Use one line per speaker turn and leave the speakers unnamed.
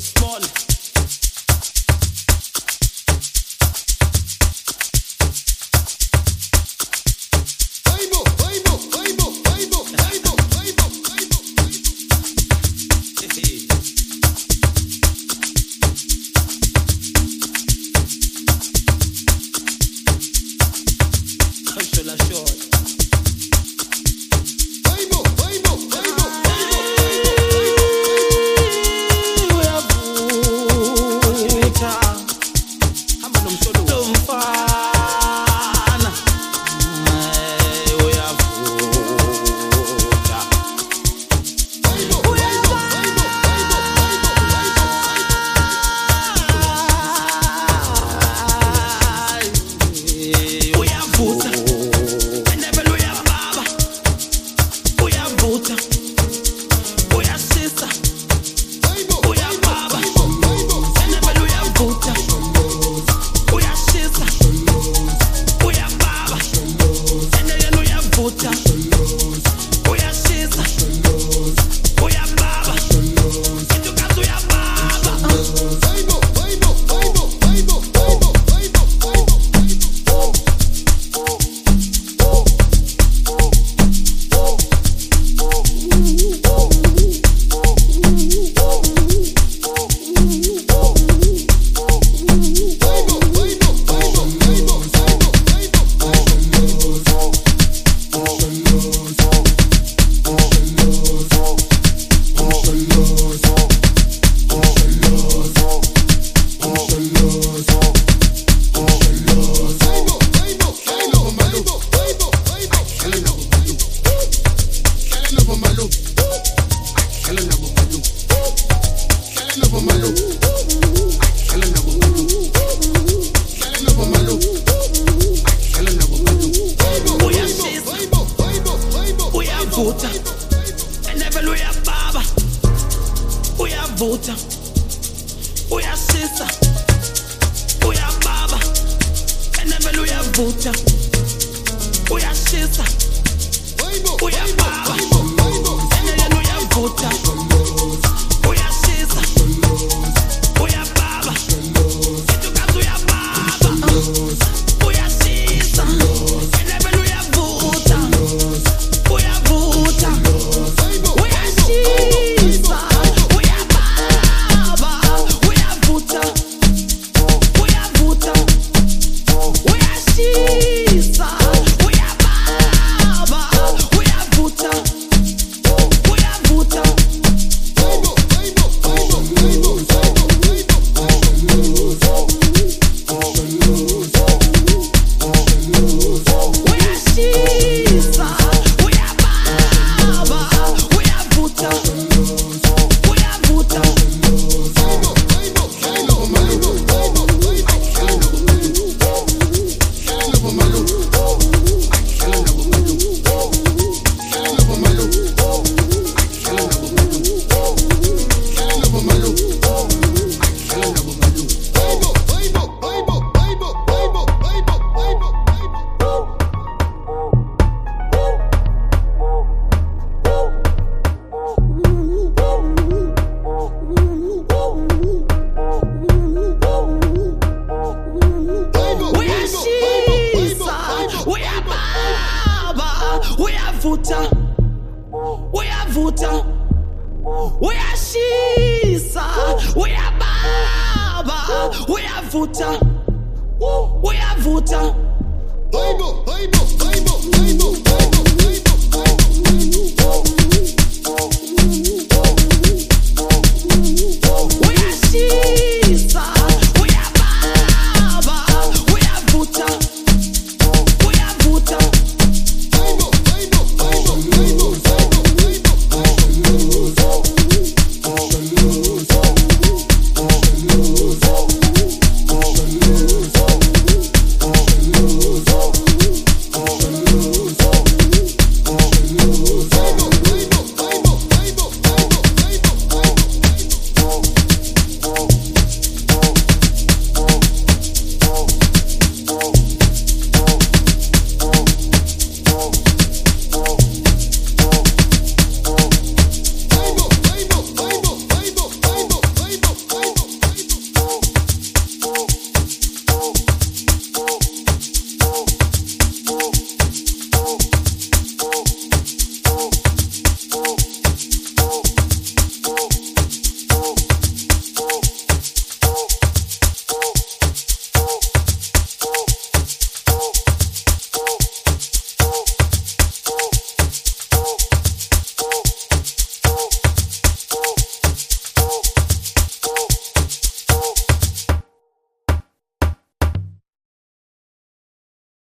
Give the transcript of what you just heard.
la. uyavuta uyashisa uyababa. We are uyashisa We are Vuta. We are Shisa. We are Baba. We are Vuta. We are Vuta.